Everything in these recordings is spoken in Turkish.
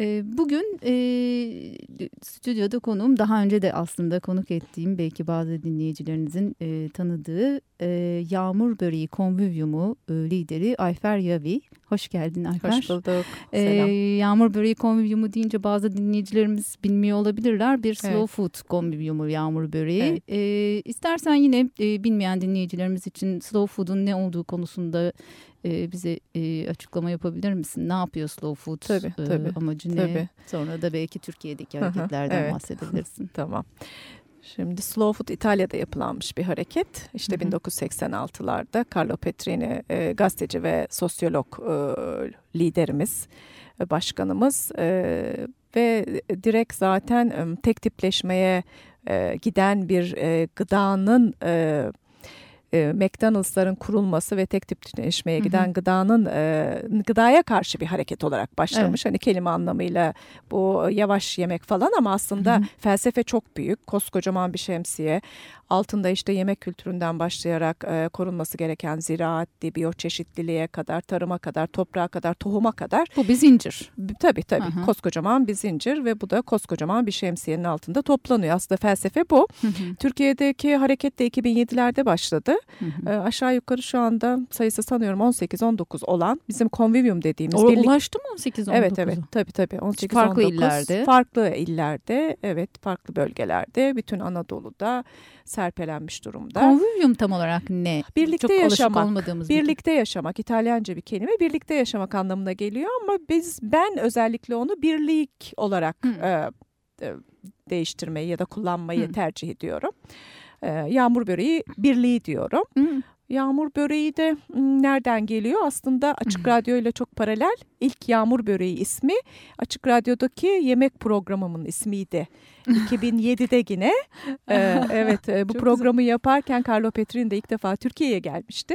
Ee, bugün e, stüdyoda konuğum daha önce de aslında konuk ettiğim belki bazı dinleyicilerinizin e, tanıdığı e, Yağmur Böreği Konvivyumu e, lideri Ayfer Yavi. Hoş geldin Ayfer. Hoş bulduk. Ee, Yağmur Böreği Konvivyumu deyince bazı dinleyicilerimiz bilmiyor olabilirler. Bir slow evet. food konvivyumu Yağmur Böreği. Evet. İstersen yine e, bilmeyen dinleyicilerimiz için slow food'un ne olduğu konusunda e, bize e, açıklama yapabilir misin? Ne yapıyor slow food? Tabii, e, tabii. Amacı ne? Tabii. Sonra da belki Türkiye'deki hareketlerden evet. bahsedebilirsin. tamam. Şimdi Slow Food İtalya'da yapılanmış bir hareket. İşte 1986'larda Carlo Petrini e, gazeteci ve sosyolog e, liderimiz, e, başkanımız e, ve direkt zaten e, tek tipleşmeye e, giden bir e, gıdanın e, e, McDonald's'ların kurulması ve tek tipleşmeye giden hı hı. gıdanın e, gıdaya karşı bir hareket olarak başlamış. Evet. Hani kelime anlamıyla bu yavaş yemek falan ama aslında hı hı. felsefe çok büyük. Koskocaman bir şemsiye altında işte yemek kültüründen başlayarak e, korunması gereken ziraatti, biyoçeşitliliğe kadar, tarıma kadar, toprağa kadar, tohuma kadar. Bu bir zincir. Tabii tabii Hı -hı. koskocaman bir zincir ve bu da koskocaman bir şemsiyenin altında toplanıyor. Aslında felsefe bu. Hı -hı. Türkiye'deki hareket de 2007'lerde başladı. Hı -hı. E, aşağı yukarı şu anda sayısı sanıyorum 18-19 olan bizim konvivyum dediğimiz. O, birlik... Ulaştı mı 18-19'a? Evet evet tabii tabii. 18 farklı illerde. Farklı illerde evet farklı bölgelerde bütün Anadolu'da serpelenmiş durumda. Konvivyum tam olarak ne? Birlikte Çok yaşamak. olmadığımız birlikte gibi. yaşamak İtalyanca bir kelime. Birlikte yaşamak anlamına geliyor ama biz ben özellikle onu birlik olarak e, e, değiştirmeyi ya da kullanmayı Hı. tercih ediyorum. E, yağmur böreği birliği diyorum. Hı. Yağmur böreği de nereden geliyor? Aslında Açık Radyo ile çok paralel. İlk Yağmur Böreği ismi Açık Radyo'daki yemek programımın ismiydi. 2007'de yine. ee, evet bu çok programı güzel. yaparken Carlo Petrin de ilk defa Türkiye'ye gelmişti.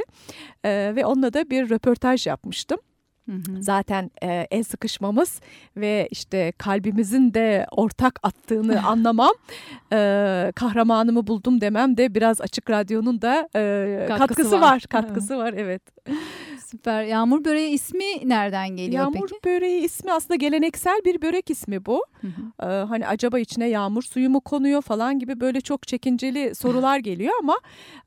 Ee, ve onunla da bir röportaj yapmıştım. Hı hı. Zaten e, el sıkışmamız ve işte kalbimizin de ortak attığını anlamam, e, kahramanımı buldum demem de biraz Açık Radyo'nun da e, katkısı, katkısı var. var. Katkısı var evet. Süper. Yağmur böreği ismi nereden geliyor yağmur peki? Yağmur böreği ismi aslında geleneksel bir börek ismi bu. Hı hı. Ee, hani acaba içine yağmur suyu mu konuyor falan gibi böyle çok çekinceli sorular geliyor ama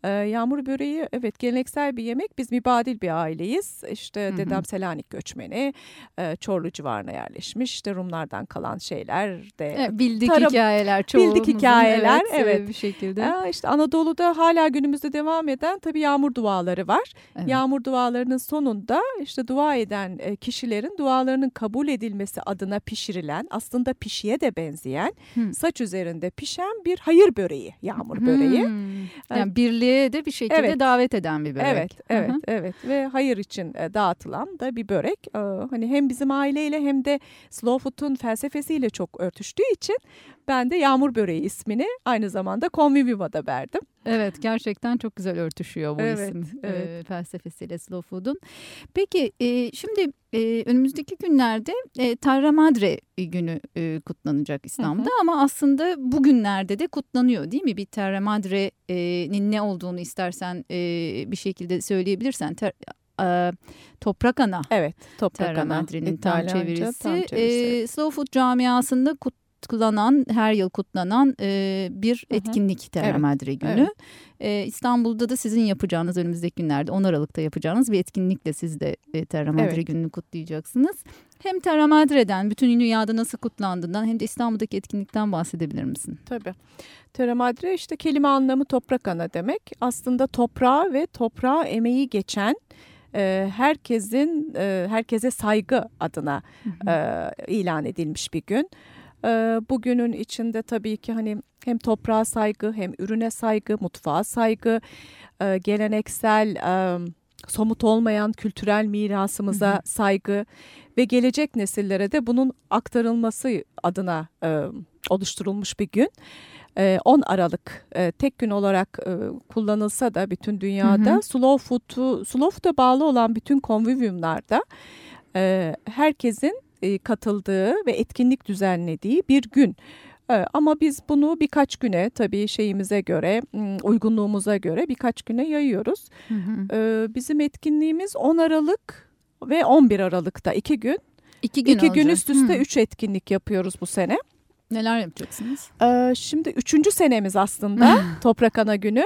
e, yağmur böreği evet geleneksel bir yemek. Biz mübadil bir aileyiz. İşte hı dedem Selanik göçmeni. E, Çorlu civarına yerleşmiş. İşte Rumlardan kalan şeyler de. Evet, bildik tarım, hikayeler çoğumuzun. Bildik hikayeler evet. evet. Bir şekilde. Ee, işte Anadolu'da hala günümüzde devam eden tabii yağmur duaları var. Evet. Yağmur dualarının sonunda işte dua eden e, kişilerin dualarının kabul edilmesi adına pişirilen aslında pişiye de benzeyen hmm. saç üzerinde pişen bir hayır böreği yağmur hmm. böreği. Yani birliğe de bir şekilde evet. davet eden bir börek. Evet evet Hı-hı. evet ve hayır için e, dağıtılan da bir börek. Ee, hani hem bizim aileyle hem de slow food'un felsefesiyle çok örtüştüğü için ben de Yağmur Böreği ismini aynı zamanda Convivium'a verdim. Evet gerçekten çok güzel örtüşüyor bu evet, isim evet. E, felsefesiyle Slow Food'un. Peki e, şimdi e, önümüzdeki günlerde e, Terra Madre günü e, kutlanacak İslam'da hı hı. ama aslında bugünlerde de kutlanıyor değil mi? Bir Terra Madre'nin ne olduğunu istersen e, bir şekilde söyleyebilirsen. Ter, e, Toprak Ana. Evet, Toprak Terra Ana. Madre'nin tam çevirisi. Tam çevirisi. E, Slow Food camiasında kut, kutlanan, her yıl kutlanan e, bir Hı-hı. etkinlik Terra Madre evet. günü. Evet. E, İstanbul'da da sizin yapacağınız önümüzdeki günlerde 10 Aralık'ta yapacağınız bir etkinlikle siz de e, Terra Madre evet. gününü kutlayacaksınız. Hem Terra Madre'den, bütün dünyada nasıl kutlandığından hem de İstanbul'daki etkinlikten bahsedebilir misin? Tabii. Terra Madre işte kelime anlamı toprak ana demek. Aslında toprağa ve toprağa emeği geçen e, herkesin e, herkese saygı adına e, ilan edilmiş bir gün. Ee, bugünün içinde tabii ki hani hem toprağa saygı hem ürüne saygı, mutfağa saygı, e, geleneksel e, somut olmayan kültürel mirasımıza hı hı. saygı ve gelecek nesillere de bunun aktarılması adına e, oluşturulmuş bir gün. 10 Aralık tek gün olarak kullanılsa da bütün dünyada hı hı. slow food'u slow food'a bağlı olan bütün konvivyumlarda herkesin katıldığı ve etkinlik düzenlediği bir gün. Ama biz bunu birkaç güne tabii şeyimize göre, uygunluğumuza göre birkaç güne yayıyoruz. Hı hı. Bizim etkinliğimiz 10 Aralık ve 11 Aralık'ta iki gün. İki gün, iki gün üst üste hı. üç etkinlik yapıyoruz bu sene. Neler yapacaksınız? Şimdi üçüncü senemiz aslında Toprak Ana Günü.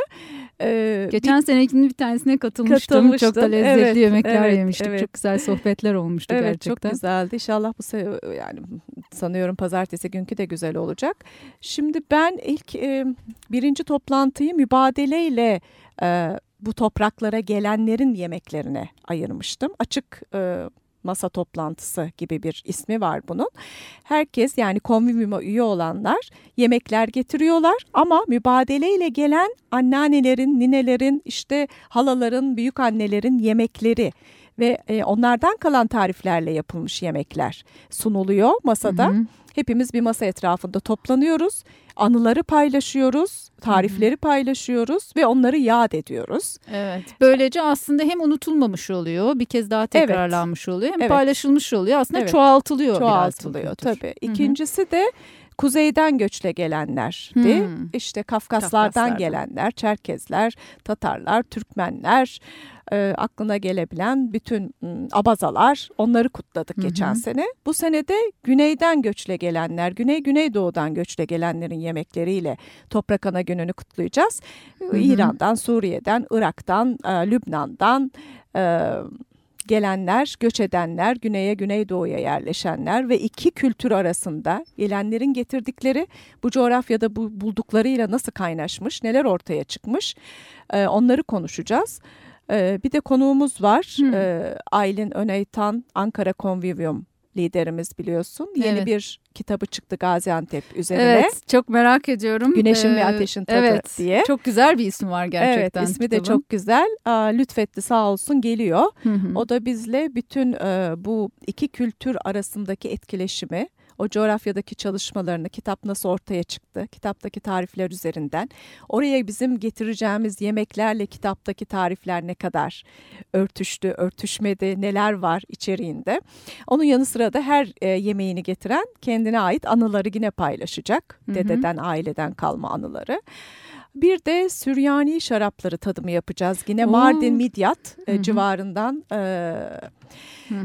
Geçen bir, senekinin bir tanesine katılmıştım. Çok da lezzetli evet, yemekler evet, yemiştik. Evet. Çok güzel sohbetler olmuştu evet, gerçekten. Evet çok güzeldi. İnşallah bu sene yani sanıyorum pazartesi günkü de güzel olacak. Şimdi ben ilk e, birinci toplantıyı mübadeleyle e, bu topraklara gelenlerin yemeklerine ayırmıştım. Açık e, masa toplantısı gibi bir ismi var bunun. Herkes yani konvivyuma üye olanlar yemekler getiriyorlar ama mübadeleyle gelen anneannelerin, ninelerin, işte halaların, büyük annelerin yemekleri ve e, onlardan kalan tariflerle yapılmış yemekler sunuluyor masada. Hı hı. Hepimiz bir masa etrafında toplanıyoruz. Anıları paylaşıyoruz, tarifleri paylaşıyoruz ve onları yad ediyoruz. Evet. Böylece aslında hem unutulmamış oluyor, bir kez daha tekrarlanmış evet. oluyor, hem evet. paylaşılmış oluyor. Aslında evet. çoğaltılıyor. Çoğaltılıyor tabii. İkincisi de kuzeyden göçle gelenlerdi. Hmm. İşte Kafkaslardan gelenler, Çerkezler, Tatarlar, Türkmenler, e, aklına gelebilen bütün m, abazalar onları kutladık hı hı. geçen sene. Bu sene de güneyden göçle gelenler, güney güneydoğudan göçle gelenlerin yemekleriyle Toprak Ana Günü'nü kutlayacağız. Hı hı. İran'dan, Suriye'den, Irak'tan, e, Lübnan'dan, e, gelenler, göç edenler, güneye güneydoğuya yerleşenler ve iki kültür arasında gelenlerin getirdikleri bu coğrafyada bu bulduklarıyla nasıl kaynaşmış, neler ortaya çıkmış e, onları konuşacağız. E, bir de konuğumuz var. E, Aylin Öneytan Ankara Convivium liderimiz biliyorsun. Yeni evet. bir kitabı çıktı Gaziantep üzerine. Evet çok merak ediyorum. Güneşin ee, ve Ateşin Tadı evet, diye. Çok güzel bir isim var gerçekten. Evet ismi kitabın. de çok güzel. Lütfetti sağ olsun geliyor. Hı hı. O da bizle bütün e, bu iki kültür arasındaki etkileşimi o coğrafyadaki çalışmalarını, kitap nasıl ortaya çıktı, kitaptaki tarifler üzerinden, oraya bizim getireceğimiz yemeklerle kitaptaki tarifler ne kadar örtüştü, örtüşmedi, neler var içeriğinde. Onun yanı sıra da her e, yemeğini getiren kendine ait anıları yine paylaşacak. Hı hı. Dededen, aileden kalma anıları. Bir de Süryani şarapları tadımı yapacağız. Yine Oo. Mardin Midyat e, civarından e,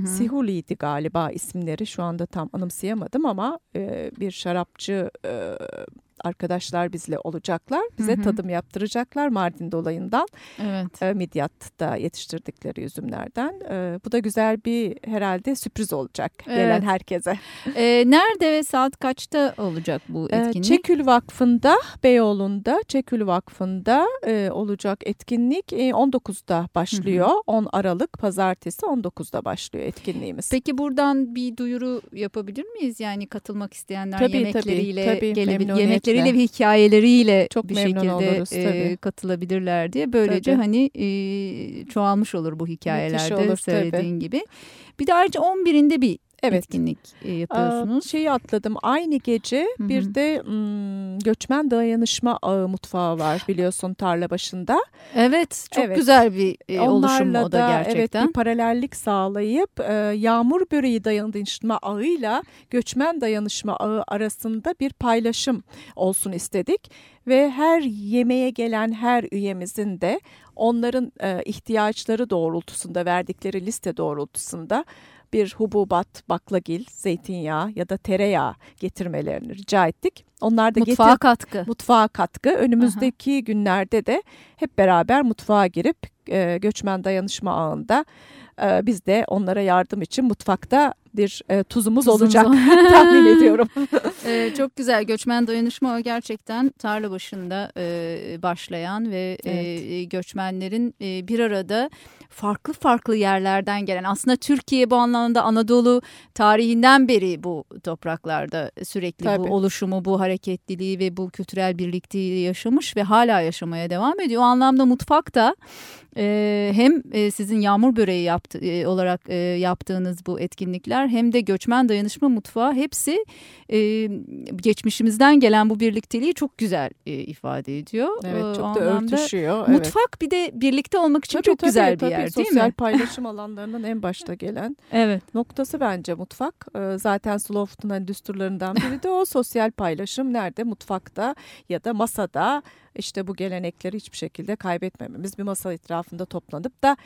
Sihuli'ydi galiba isimleri. Şu anda tam anımsayamadım ama e, bir şarapçı e, arkadaşlar bizle olacaklar. Bize hı hı. tadım yaptıracaklar Mardin dolayından. Evet. E, Midyat'ta yetiştirdikleri üzümlerden. E, bu da güzel bir herhalde sürpriz olacak evet. gelen herkese. E, nerede ve saat kaçta olacak bu etkinlik? E, Çekül Vakfı'nda, Beyoğlu'nda Çekül Vakfı'nda e, olacak etkinlik e, 19'da başlıyor. Hı hı. 10 Aralık pazartesi 19'da başlıyor etkinliğimiz. Peki buradan bir duyuru yapabilir miyiz? Yani katılmak isteyenler tabii, yemekleriyle tabii, tabii, gelebilir. Yemekleri hikayetleriyle ve hikayeleriyle Çok bir şekilde oluruz, e, katılabilirler diye. Böylece tabii. hani e, çoğalmış olur bu hikayelerde olur, söylediğin tabii. gibi. Bir de ayrıca 11'inde bir evet. etkinlik e, yapıyorsunuz. Aa, şeyi atladım. Aynı gece Hı-hı. bir de m, göçmen dayanışma ağı mutfağı var biliyorsun tarla başında. Evet çok evet. güzel bir e, oluşum o da gerçekten. Evet bir paralellik sağlayıp e, yağmur böreği dayanışma ağıyla göçmen dayanışma ağı arasında bir paylaşım olsun istedik. Ve her yemeğe gelen her üyemizin de onların e, ihtiyaçları doğrultusunda verdikleri liste doğrultusunda bir hububat, baklagil, zeytinyağı ya da tereyağı getirmelerini rica ettik. Onlar da mutfağa getir, katkı. Mutfağa katkı. Önümüzdeki Aha. günlerde de hep beraber mutfağa girip e, göçmen dayanışma ağında e, biz de onlara yardım için mutfakta bir e, tuzumuz, tuzumuz olacak tahmin ediyorum. e, çok güzel göçmen dayanışma o gerçekten tarla başında e, başlayan ve e, evet. e, göçmenlerin e, bir arada farklı farklı yerlerden gelen aslında Türkiye bu anlamda Anadolu tarihinden beri bu topraklarda sürekli Tabii. bu oluşumu, bu hareketliliği ve bu kültürel birlikteliği yaşamış ve hala yaşamaya devam ediyor. O anlamda mutfak da e, hem e, sizin yağmur böreği yaptı, e, olarak e, yaptığınız bu etkinlikler mutfaklar hem de göçmen dayanışma mutfağı hepsi e, geçmişimizden gelen bu birlikteliği çok güzel e, ifade ediyor. Evet çok da örtüşüyor. Mutfak evet. bir de birlikte olmak için tabii, çok tabii, güzel bir tabii, yer değil mi? Sosyal paylaşım alanlarının en başta gelen evet. noktası bence mutfak. Zaten Slow Food'un hani düsturlarından biri de o sosyal paylaşım nerede? Mutfakta ya da masada işte bu gelenekleri hiçbir şekilde kaybetmememiz bir masa etrafında toplanıp da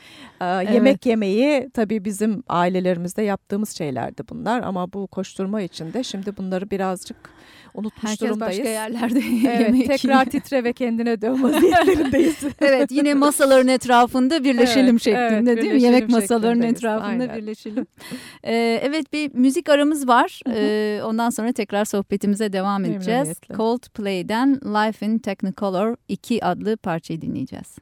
e, evet. yemek yemeyi tabii bizim ailelerimizde yaptığımız şeylerdi bunlar ama bu koşturma içinde şimdi bunları birazcık unutmuş Herkes durumdayız. başka yerlerde evet, yemek tekrar titre ve kendine dön vaziyetlerindeyiz. evet yine masaların etrafında birleşelim evet, şeklinde evet, değil mi? Yemek masalarının etrafında Aynen. birleşelim. Ee, evet bir müzik aramız var. Ee, ondan sonra tekrar sohbetimize devam edeceğiz. Coldplay'den Life in Technicolor 2 adlı parçayı dinleyeceğiz.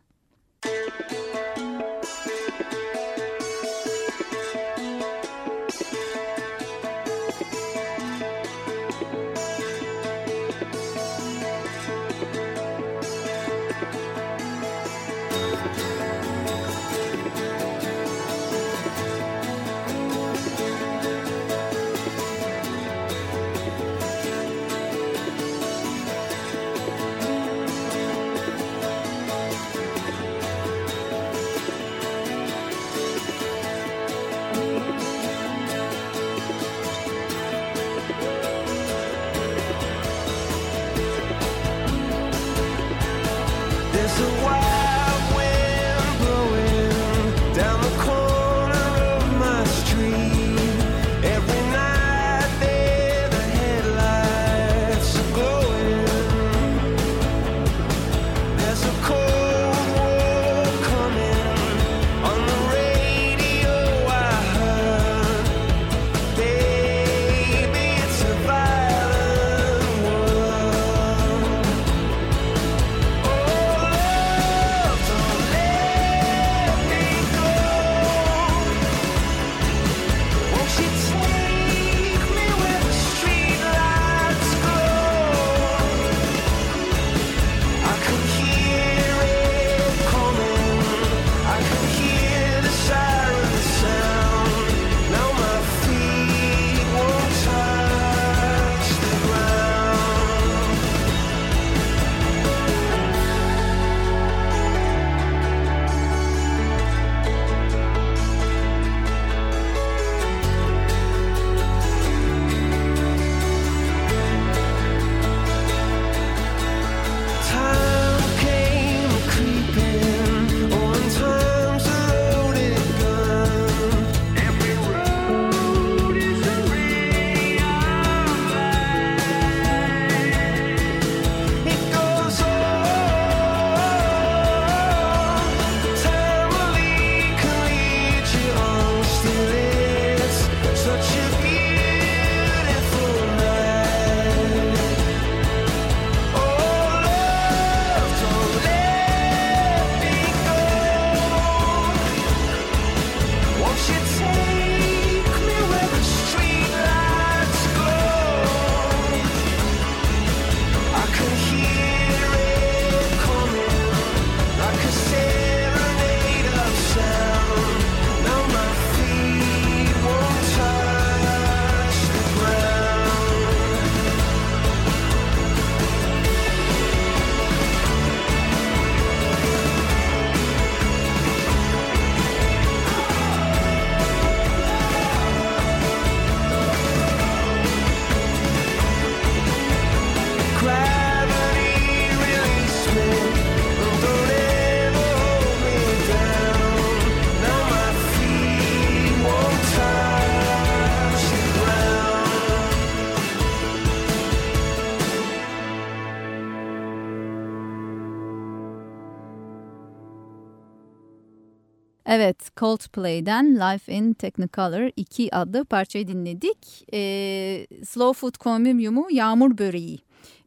Evet, Coldplay'den Life in Technicolor 2 adlı parçayı dinledik. Ee, Slow Food Komümyumu Yağmur Böreği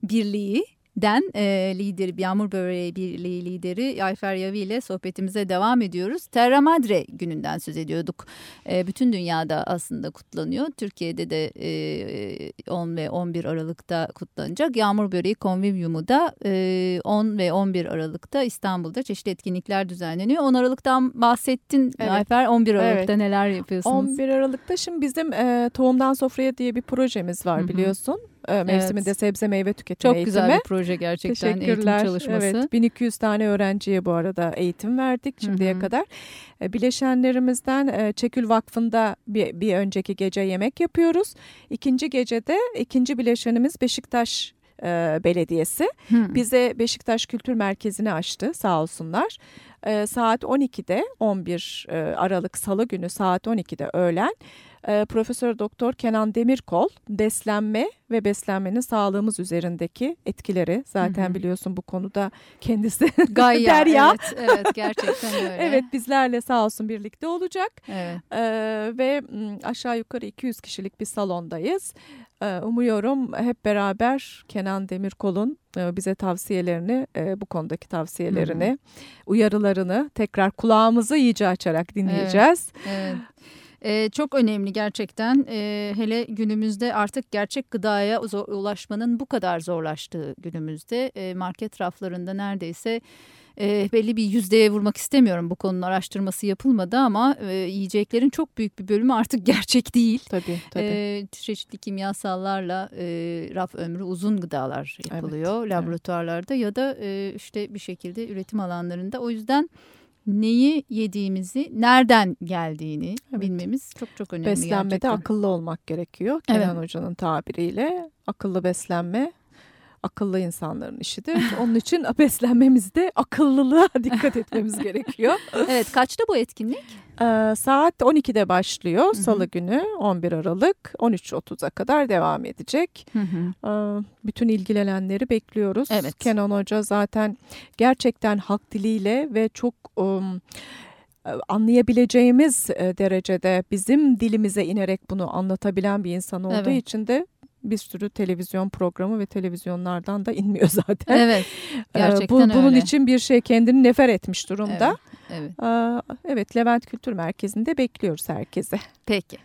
Birliği Den e, lideri, Yağmur Böreği Birliği lideri Ayfer Yavi ile sohbetimize devam ediyoruz. Terra Madre gününden söz ediyorduk. E, bütün dünyada aslında kutlanıyor. Türkiye'de de e, 10 ve 11 Aralık'ta kutlanacak. Yağmur Böreği Konvivyumu da e, 10 ve 11 Aralık'ta İstanbul'da çeşitli etkinlikler düzenleniyor. 10 Aralık'tan bahsettin evet. Ayfer. 11 Aralık'ta evet. neler yapıyorsunuz? 11 Aralık'ta şimdi bizim e, Tohumdan Sofraya diye bir projemiz var biliyorsun. E, mevsiminde evet. sebze meyve tüketimi Çok eğitimi. Güzel bir proje gerçekten eğitim çalışması. Evet 1200 tane öğrenciye bu arada eğitim verdik şimdiye Hı-hı. kadar. E, bileşenlerimizden e, Çekül Vakfı'nda bir, bir önceki gece yemek yapıyoruz. İkinci gecede ikinci bileşenimiz Beşiktaş e, Belediyesi hmm. bize Beşiktaş Kültür Merkezi'ni açtı sağ olsunlar. E, saat 12'de 11 e, Aralık Salı günü saat 12'de öğlen e, Profesör Doktor Kenan Demirkol beslenme ve beslenmenin sağlığımız üzerindeki etkileri zaten hı hı. biliyorsun bu konuda kendisi Gayya, derya. Evet, evet gerçekten öyle. evet bizlerle sağ olsun birlikte olacak evet. e, ve aşağı yukarı 200 kişilik bir salondayız. E, umuyorum hep beraber Kenan Demirkol'un e, bize tavsiyelerini e, bu konudaki tavsiyelerini hı hı. uyarılarını tekrar kulağımızı iyice açarak dinleyeceğiz. Evet. evet. E, çok önemli gerçekten e, hele günümüzde artık gerçek gıdaya ulaşmanın bu kadar zorlaştığı günümüzde e, market raflarında neredeyse e, belli bir yüzdeye vurmak istemiyorum bu konunun araştırması yapılmadı ama e, yiyeceklerin çok büyük bir bölümü artık gerçek değil. Tabii tabii. E, çeşitli kimyasallarla e, raf ömrü uzun gıdalar yapılıyor evet, laboratuvarlarda evet. ya da e, işte bir şekilde üretim alanlarında o yüzden neyi yediğimizi, nereden geldiğini evet. bilmemiz çok çok önemli. Beslenmede gerçekten. akıllı olmak gerekiyor. Evet. Kenan Hoca'nın tabiriyle akıllı beslenme akıllı insanların işidir. Onun için beslenmemizde akıllılığa dikkat etmemiz gerekiyor. Evet kaçta bu etkinlik? Ee, saat 12'de başlıyor Hı-hı. salı günü 11 Aralık 13.30'a kadar devam edecek. Ee, bütün ilgilenenleri bekliyoruz. Evet. Kenan Hoca zaten gerçekten halk diliyle ve çok... Um, anlayabileceğimiz e, derecede bizim dilimize inerek bunu anlatabilen bir insan olduğu evet. için de bir sürü televizyon programı ve televizyonlardan da inmiyor zaten. Evet. Gerçekten Bu, bunun öyle. için bir şey kendini nefer etmiş durumda. Evet. Evet, evet Levent Kültür Merkezi'nde bekliyoruz herkese. Peki.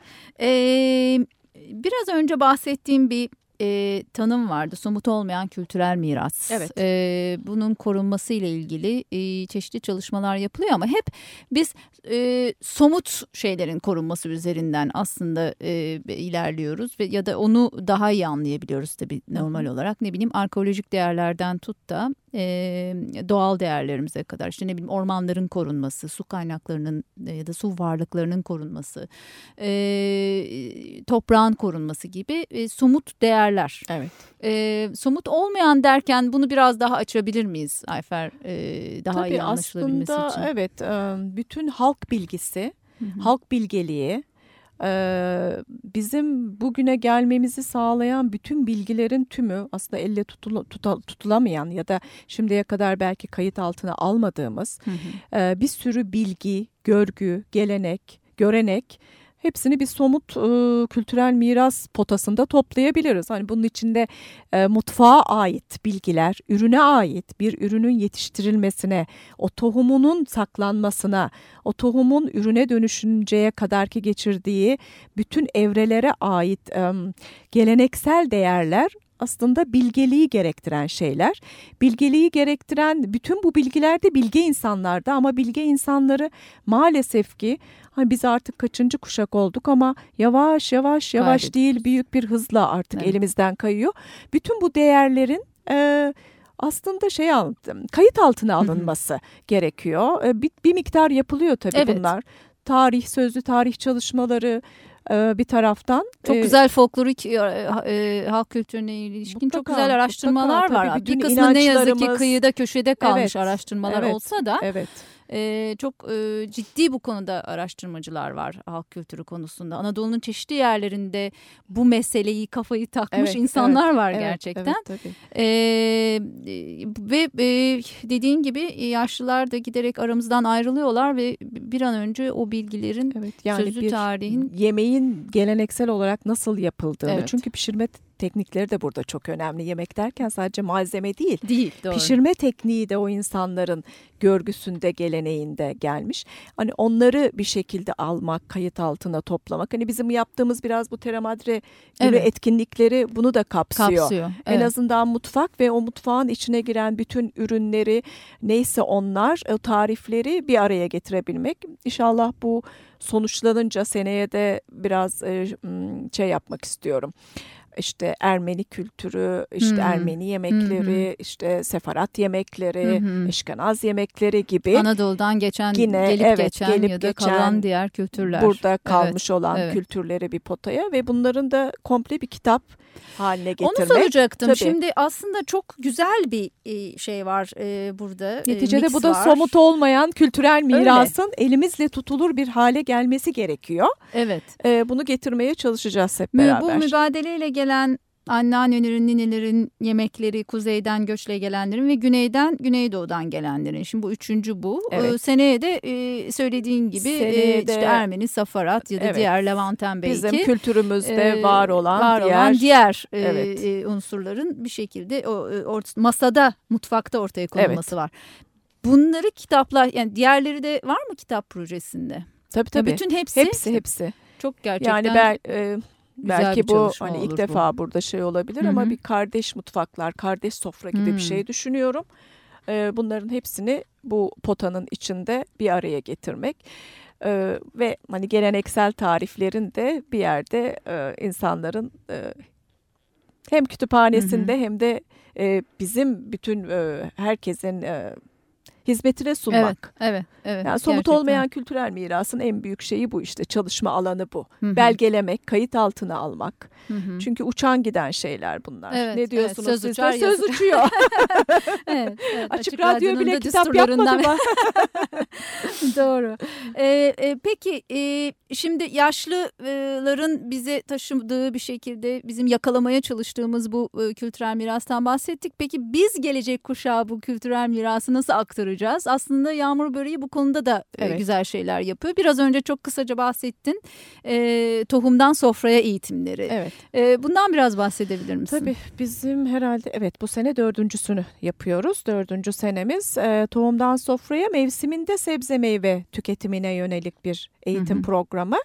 Ee, biraz önce bahsettiğim bir e, tanım vardı. Somut olmayan kültürel miras. Evet. E, bunun korunması ile ilgili e, çeşitli çalışmalar yapılıyor ama hep biz e, somut şeylerin korunması üzerinden aslında e, ilerliyoruz ve ya da onu daha iyi anlayabiliyoruz tabii normal olarak. Ne bileyim arkeolojik değerlerden tut da e, doğal değerlerimize kadar işte ne bileyim ormanların korunması, su kaynaklarının ya da su varlıklarının korunması, e, toprağın korunması gibi e, somut değerler. Evet. E, somut olmayan derken bunu biraz daha açabilir miyiz Ayfer? E, daha Tabii iyi anlaşılabilmesi aslında, için. Evet, bütün halk bilgisi, Hı -hı. halk bilgeliği bizim bugüne gelmemizi sağlayan bütün bilgilerin tümü aslında elle tutula, tuta, tutulamayan ya da şimdiye kadar belki kayıt altına almadığımız hı hı. bir sürü bilgi, görgü, gelenek, görenek hepsini bir somut e, kültürel miras potasında toplayabiliriz. Hani bunun içinde e, mutfağa ait bilgiler, ürüne ait bir ürünün yetiştirilmesine, o tohumunun saklanmasına, o tohumun ürüne dönüşünceye kadarki geçirdiği bütün evrelere ait e, geleneksel değerler aslında bilgeliği gerektiren şeyler. Bilgeliği gerektiren bütün bu bilgiler de bilge insanlarda ama bilge insanları maalesef ki hani biz artık kaçıncı kuşak olduk ama yavaş yavaş yavaş değil büyük bir hızla artık evet. elimizden kayıyor. Bütün bu değerlerin e, aslında şey kayıt altına alınması gerekiyor. E, bir, bir miktar yapılıyor tabii evet. bunlar. Tarih, sözlü tarih çalışmaları, bir taraftan. Çok güzel folklorik e, halk kültürüne ilişkin mutlaka, çok güzel araştırmalar mutlaka, var. Bir kısmı ne yazık ki kıyıda köşede kalmış evet, araştırmalar evet, olsa da. Evet. E, çok e, ciddi bu konuda araştırmacılar var halk kültürü konusunda. Anadolu'nun çeşitli yerlerinde bu meseleyi kafayı takmış evet, insanlar evet, var evet, gerçekten. Evet, tabii. E, ve e, dediğin gibi yaşlılar da giderek aramızdan ayrılıyorlar ve bir an önce o bilgilerin evet, yani sözlü tarihin yemeğin geleneksel olarak nasıl yapıldığını evet. çünkü pişirme teknikleri de burada çok önemli. Yemek derken sadece malzeme değil. Değil doğru. Pişirme tekniği de o insanların görgüsünde, geleneğinde gelmiş. Hani onları bir şekilde almak, kayıt altına toplamak. Hani bizim yaptığımız biraz bu Teramadre gibi evet. etkinlikleri bunu da kapsıyor. kapsıyor evet. En azından mutfak ve o mutfağın içine giren bütün ürünleri neyse onlar, o tarifleri bir araya getirebilmek. İnşallah bu sonuçlanınca seneye de biraz şey yapmak istiyorum işte Ermeni kültürü, işte hmm. Ermeni yemekleri, hmm. işte Sefarat yemekleri, hmm. Eşkenaz yemekleri gibi. Anadolu'dan geçen, yine, gelip evet, geçen gelip ya da geçen, kalan diğer kültürler. Burada kalmış evet, olan evet. kültürleri bir potaya ve bunların da komple bir kitap haline getirmek. Onu soracaktım. Tabii. Şimdi aslında çok güzel bir e, şey var e, burada. E, Neticede bu da var. somut olmayan kültürel mirasın Öyle. elimizle tutulur bir hale gelmesi gerekiyor. Evet. Bunu getirmeye çalışacağız hep beraber. Bu mübadeleyle gelen anneannelerin, ninelerin yemekleri kuzeyden göçle gelenlerin ve güneyden güneydoğudan gelenlerin. Şimdi bu üçüncü bu. Evet. Ee, seneye de e, söylediğin gibi e, işte Ermeni, Safarat ya da evet. diğer Levanten belki. Bizim kültürümüzde e, var olan var diğer, olan diğer e, evet. e, unsurların bir şekilde o e, or, masada, mutfakta ortaya konulması evet. var. Bunları kitaplar yani diğerleri de var mı kitap projesinde? Tabii tabii. Ya bütün hepsi. Hepsi hepsi. Çok gerçekten. Yani ben e, Belki bu hani ilk defa bu. burada şey olabilir Hı -hı. ama bir kardeş mutfaklar, kardeş sofra gibi Hı -hı. bir şey düşünüyorum. Ee, bunların hepsini bu potanın içinde bir araya getirmek ee, ve hani geleneksel tariflerin de bir yerde e, insanların e, hem kütüphanesinde Hı -hı. hem de e, bizim bütün e, herkesin e, hizmetine sunmak. Evet, evet, evet. Yani somut gerçekten. olmayan kültürel mirasın en büyük şeyi bu işte çalışma alanı bu. Hı -hı. Belgelemek, kayıt altına almak. Hı -hı. Çünkü uçan giden şeyler bunlar. Evet, ne diyorsunuz evet, söz siz uçar, de? Söz uçuyor. evet, evet, açık, açık radyo bile kitap yapmadı mı? Doğru. Ee, e, peki e, şimdi yaşlıların bize taşıdığı bir şekilde bizim yakalamaya çalıştığımız bu e, kültürel mirastan bahsettik. Peki biz gelecek kuşağı bu kültürel mirası nasıl aktaracağız? Aslında Yağmur Böreği bu konuda da e, evet. güzel şeyler yapıyor. Biraz önce çok kısaca bahsettin. E, tohumdan sofraya eğitimleri. Evet. E, bundan biraz bahsedebilir misin? Tabii bizim herhalde evet bu sene dördüncüsünü yapıyoruz. Dördüncü senemiz e, tohumdan sofraya mevsiminde sebze meyve tüketimine yönelik bir eğitim hı hı. programı.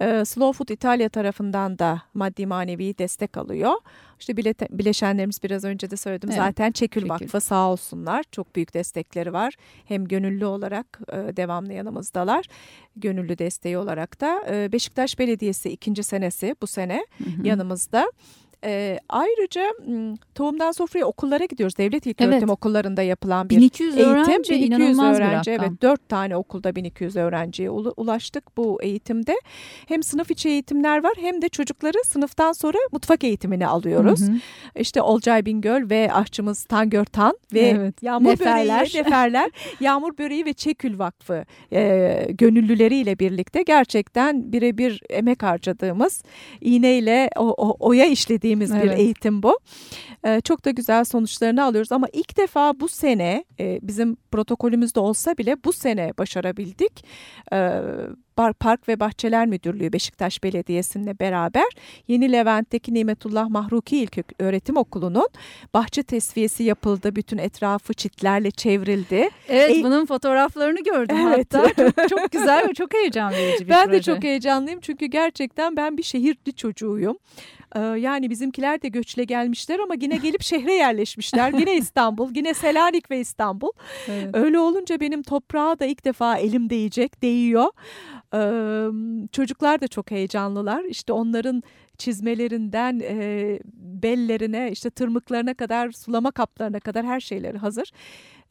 E, Slow Food İtalya tarafından da maddi manevi destek alıyor. İşte bile, bileşenlerimiz biraz önce de söyledim evet. zaten Çekül, Çekül Vakfı sağ olsunlar. Çok büyük destekleri var. Hem gönüllü olarak e, devamlı yanımızdalar. Gönüllü desteği olarak da e, Beşiktaş Belediyesi ikinci senesi bu sene hı hı. yanımızda. E, ayrıca tohumdan sofraya okullara gidiyoruz. Devlet ilköğretim evet. okullarında yapılan bir 1200 eğitim. Öğrenci, 1200 öğrenci. Evet 4 tane okulda 1200 öğrenciye ulaştık bu eğitimde. Hem sınıf içi eğitimler var hem de çocukları sınıftan sonra mutfak eğitimini alıyoruz. Hı hı. İşte Olcay Bingöl ve aşçımız Tangör Tan ve evet. Yağmur Neferler. Böreği, Neferler, Yağmur Böreği ve Çekül Vakfı e, gönüllüleriyle birlikte gerçekten birebir emek harcadığımız iğneyle o, o, oya işlediğimiz verdiğimiz evet. bir eğitim bu. Ee, çok da güzel sonuçlarını alıyoruz ama ilk defa bu sene e, bizim protokolümüzde olsa bile bu sene başarabildik. Ee, Park ve Bahçeler Müdürlüğü Beşiktaş Belediyesi'nle beraber Yeni Levent'teki Nimetullah Mahruki İlk Öğretim Okulu'nun bahçe tesviyesi yapıldı. Bütün etrafı çitlerle çevrildi. Evet e bunun fotoğraflarını gördüm evet. hatta. Çok, çok güzel ve çok heyecan verici bir ben proje. Ben de çok heyecanlıyım çünkü gerçekten ben bir şehirli çocuğuyum. Ee, yani bizimkiler de göçle gelmişler ama yine gelip şehre yerleşmişler. Yine İstanbul, yine Selanik ve İstanbul. Evet. Öyle olunca benim toprağa da ilk defa elim değecek, değiyor. Ee, çocuklar da çok heyecanlılar. İşte onların çizmelerinden e, bellerine, işte tırmıklarına kadar, sulama kaplarına kadar her şeyleri hazır.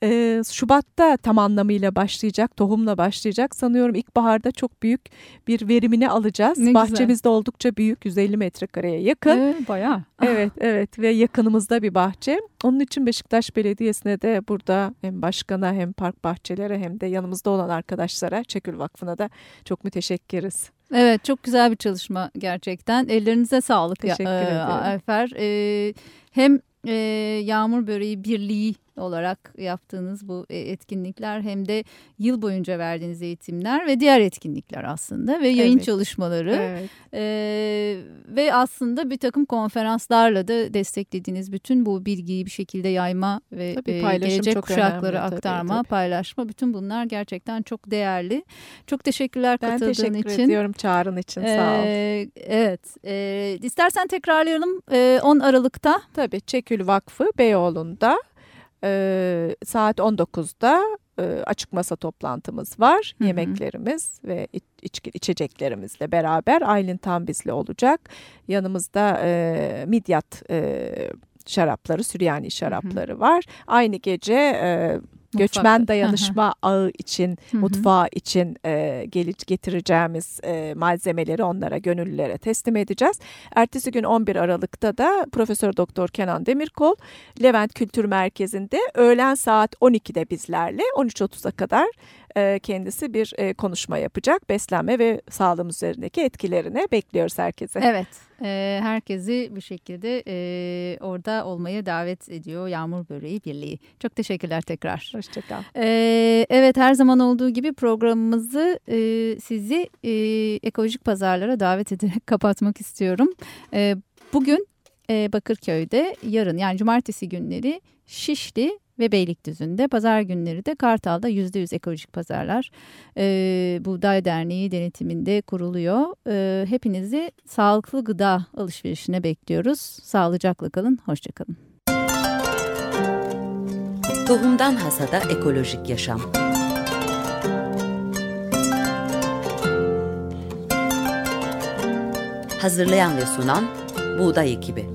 Ee, Şubat'ta tam anlamıyla başlayacak, tohumla başlayacak. Sanıyorum ilkbaharda çok büyük bir verimini alacağız. Ne Bahçemiz de oldukça büyük, 150 metrekareye yakın. Ee, bayağı. Evet, evet ve yakınımızda bir bahçe. Onun için Beşiktaş Belediyesi'ne de burada hem başkana hem park bahçelere hem de yanımızda olan arkadaşlara, Çekül Vakfı'na da çok müteşekkiriz. Evet çok güzel bir çalışma gerçekten. Ellerinize sağlık. Teşekkür ya, ederim. Ayfer. Ee, hem e, Yağmur Böreği Birliği olarak yaptığınız bu e, etkinlikler hem de yıl boyunca verdiğiniz eğitimler ve diğer etkinlikler aslında ve yayın evet. çalışmaları evet. E, ve aslında bir takım konferanslarla da desteklediğiniz bütün bu bilgiyi bir şekilde yayma ve tabii, e, gelecek kuşaklara önemli, aktarma, tabii, tabii. paylaşma bütün bunlar gerçekten çok değerli. Çok teşekkürler ben katıldığın için. Ben teşekkür ediyorum çağrın için sağ ol. Ee, evet. E, istersen tekrarlayalım e, 10 Aralık'ta. Tabii Çekül Vakfı Beyoğlu'nda e, saat 19'da e, açık masa toplantımız var. Hı hı. Yemeklerimiz ve iç, içeceklerimizle beraber Aylin tam bizle olacak. Yanımızda e, midyat e, şarapları, Süryani şarapları hı hı. var. Aynı gece e, göçmen dayanışma ağı için, mutfağı için e, getireceğimiz e, malzemeleri onlara, gönüllülere teslim edeceğiz. Ertesi gün 11 Aralık'ta da Profesör Doktor Kenan Demirkol Levent Kültür Merkezi'nde öğlen saat 12'de bizlerle 13.30'a kadar e, kendisi bir e, konuşma yapacak. Beslenme ve sağlığımız üzerindeki etkilerine bekliyoruz herkese. Evet, e, herkesi bir şekilde orada olmaya davet ediyor Yağmur Böreği Birliği. Çok teşekkürler tekrar. Hoşçakal. Evet, her zaman olduğu gibi programımızı sizi ekolojik pazarlara davet ederek kapatmak istiyorum. Bugün Bakırköy'de, yarın yani cumartesi günleri Şişli ve Beylikdüzü'nde. Pazar günleri de Kartal'da %100 ekolojik pazarlar e, Buğday Derneği denetiminde kuruluyor. E, hepinizi sağlıklı gıda alışverişine bekliyoruz. Sağlıcakla kalın, hoşçakalın. Tohumdan Hasada Ekolojik Yaşam Hazırlayan ve sunan Buğday Ekibi